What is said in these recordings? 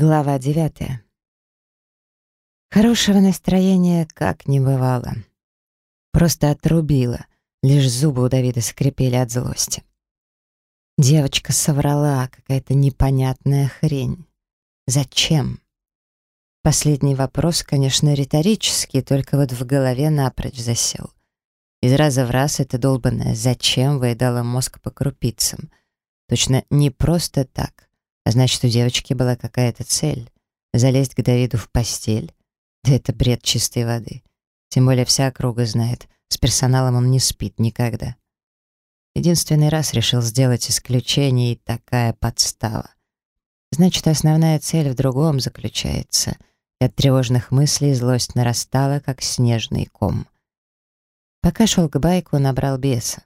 Глава девятая. Хорошего настроения как не бывало. Просто отрубило, лишь зубы у Давида скрипели от злости. Девочка соврала, какая-то непонятная хрень. Зачем? Последний вопрос, конечно, риторический, только вот в голове напрочь засел. Из раза в раз это долбанное «зачем» выедало мозг по крупицам. Точно не просто так. А значит, у девочки была какая-то цель — залезть к Давиду в постель. Да это бред чистой воды. Тем более вся округа знает, с персоналом он не спит никогда. Единственный раз решил сделать исключение, и такая подстава. Значит, основная цель в другом заключается. И от тревожных мыслей злость нарастала, как снежный ком. Пока шел к байку, набрал беса.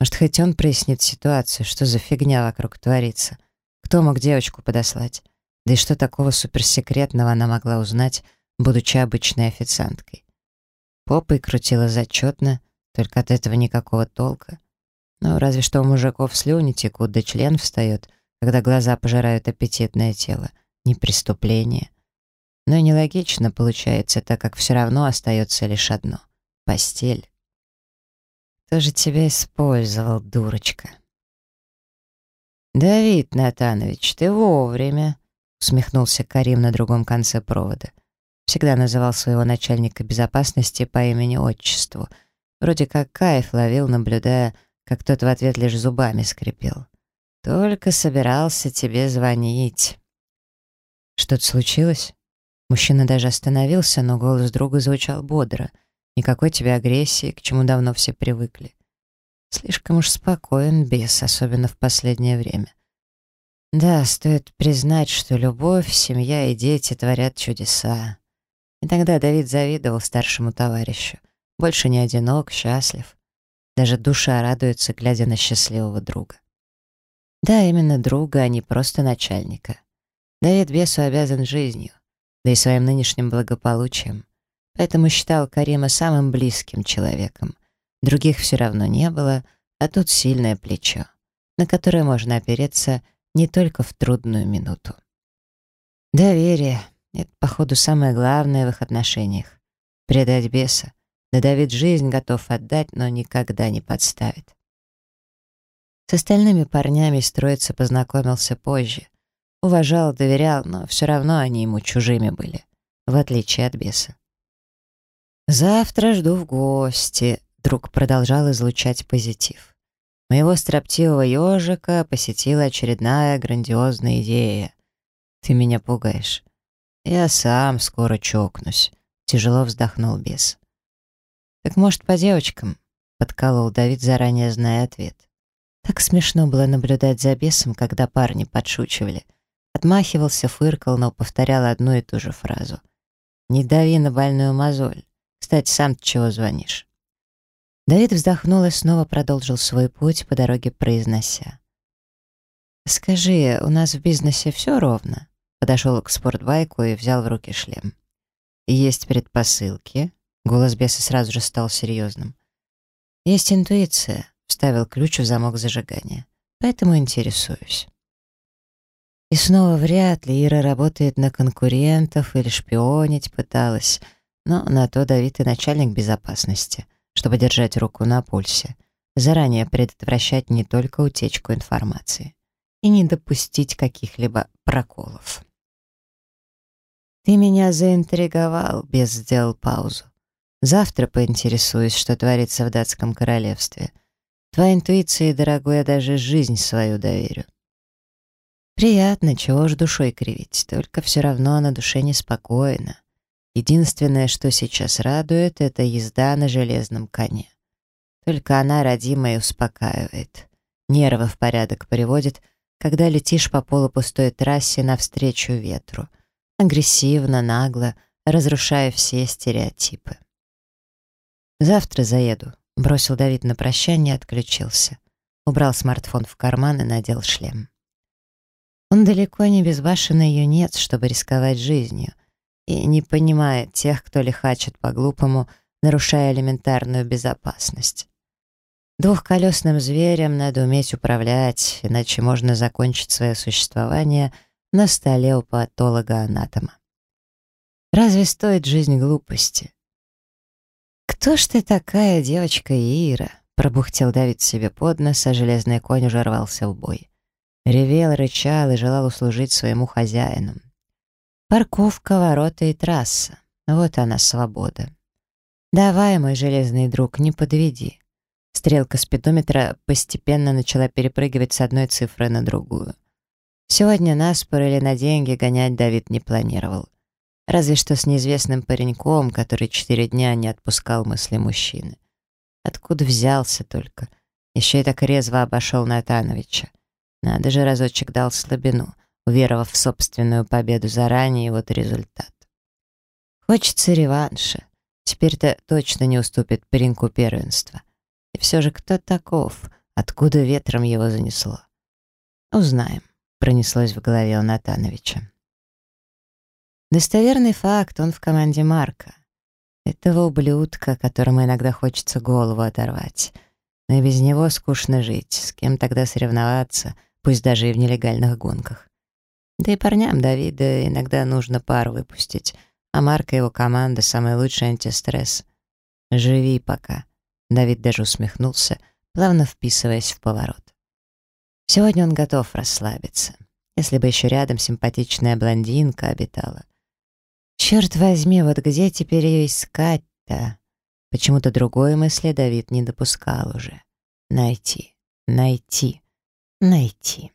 Может, хоть он прояснит ситуацию, что за фигня вокруг творится — кто мог девочку подослать? Да и что такого суперсекретного она могла узнать, будучи обычной официанткой? Попой крутила зачетно, только от этого никакого толка. Ну, разве что у мужиков слюни текут, да член встает, когда глаза пожирают аппетитное тело. Не преступление. Но и нелогично получается, так как все равно остается лишь одно — постель. Кто же тебя использовал, дурочка? «Давид Натанович, ты вовремя», — усмехнулся Карим на другом конце провода. Всегда называл своего начальника безопасности по имени-отчеству. Вроде как кайф ловил, наблюдая, как тот в ответ лишь зубами скрипел. «Только собирался тебе звонить». «Что-то случилось?» Мужчина даже остановился, но голос друга звучал бодро. Никакой тебе агрессии, к чему давно все привыкли. Слишком уж спокоен бес, особенно в последнее время. Да, стоит признать, что любовь, семья и дети творят чудеса. И тогда Давид завидовал старшему товарищу. Больше не одинок, счастлив. Даже душа радуется, глядя на счастливого друга. Да, именно друга, а не просто начальника. Давид бесу обязан жизнью, да и своим нынешним благополучием. Поэтому считал Карима самым близким человеком — Других все равно не было, а тут сильное плечо, на которое можно опереться не только в трудную минуту. Доверие — это, походу, самое главное в их отношениях. Предать беса. Да Давид жизнь готов отдать, но никогда не подставит. С остальными парнями строиться познакомился позже. Уважал, доверял, но все равно они ему чужими были, в отличие от беса. «Завтра жду в гости», Друг продолжал излучать позитив. Моего строптивого ежика посетила очередная грандиозная идея. Ты меня пугаешь. Я сам скоро чокнусь. Тяжело вздохнул бес. Так может, по девочкам? Подколол Давид, заранее зная ответ. Так смешно было наблюдать за бесом, когда парни подшучивали. Отмахивался, фыркал, но повторял одну и ту же фразу. «Не дави на больную мозоль. Кстати, сам ты чего звонишь?» Давид вздохнул и снова продолжил свой путь по дороге, произнося. «Скажи, у нас в бизнесе все ровно?» Подошел к спортбайку и взял в руки шлем. «Есть предпосылки?» Голос беса сразу же стал серьезным. «Есть интуиция», — вставил ключ в замок зажигания. «Поэтому интересуюсь». И снова вряд ли Ира работает на конкурентов или шпионить пыталась, но на то Давид и начальник безопасности — чтобы держать руку на пульсе, заранее предотвращать не только утечку информации и не допустить каких-либо проколов. «Ты меня заинтриговал», — без сделал паузу. «Завтра поинтересуюсь, что творится в датском королевстве. Твоей интуиции, дорогой, я даже жизнь свою доверю». Приятно, чего ж душой кривить, только все равно на душе неспокойно. Единственное, что сейчас радует, это езда на железном коне. Только она родимая успокаивает. Нервы в порядок приводит, когда летишь по полупустой трассе навстречу ветру. Агрессивно, нагло, разрушая все стереотипы. «Завтра заеду», — бросил Давид на прощание и отключился. Убрал смартфон в карман и надел шлем. Он далеко не безбашенный юнец, чтобы рисковать жизнью — и не понимает тех, кто лихачит по-глупому, нарушая элементарную безопасность. Двухколесным зверем надо уметь управлять, иначе можно закончить свое существование на столе у патолога-анатома. Разве стоит жизнь глупости? «Кто ж ты такая, девочка Ира?» Пробухтел Давид себе под нос, а железный конь уже рвался в бой. Ревел, рычал и желал услужить своему хозяину. Парковка, ворота и трасса. Вот она, свобода. Давай, мой железный друг, не подведи. Стрелка спидометра постепенно начала перепрыгивать с одной цифры на другую. Сегодня наспор или на деньги гонять Давид не планировал. Разве что с неизвестным пареньком, который четыре дня не отпускал мысли мужчины. Откуда взялся только? Еще и так резво обошел Натановича. Надо же, разочек дал слабину, уверовав в собственную победу заранее, и вот результат. Хочется реванша. Теперь-то точно не уступит пареньку первенства. И все же кто таков? Откуда ветром его занесло? Узнаем, пронеслось в голове у Натановича. Достоверный факт, он в команде Марка. Этого ублюдка, которому иногда хочется голову оторвать. Но и без него скучно жить. С кем тогда соревноваться, пусть даже и в нелегальных гонках. Да и парням Давида иногда нужно пар выпустить, а Марка и его команда — самый лучший антистресс. Живи пока. Давид даже усмехнулся, плавно вписываясь в поворот. Сегодня он готов расслабиться. Если бы еще рядом симпатичная блондинка обитала. Черт возьми, вот где теперь ее искать-то? Почему-то другой мысли Давид не допускал уже. Найти, найти, найти.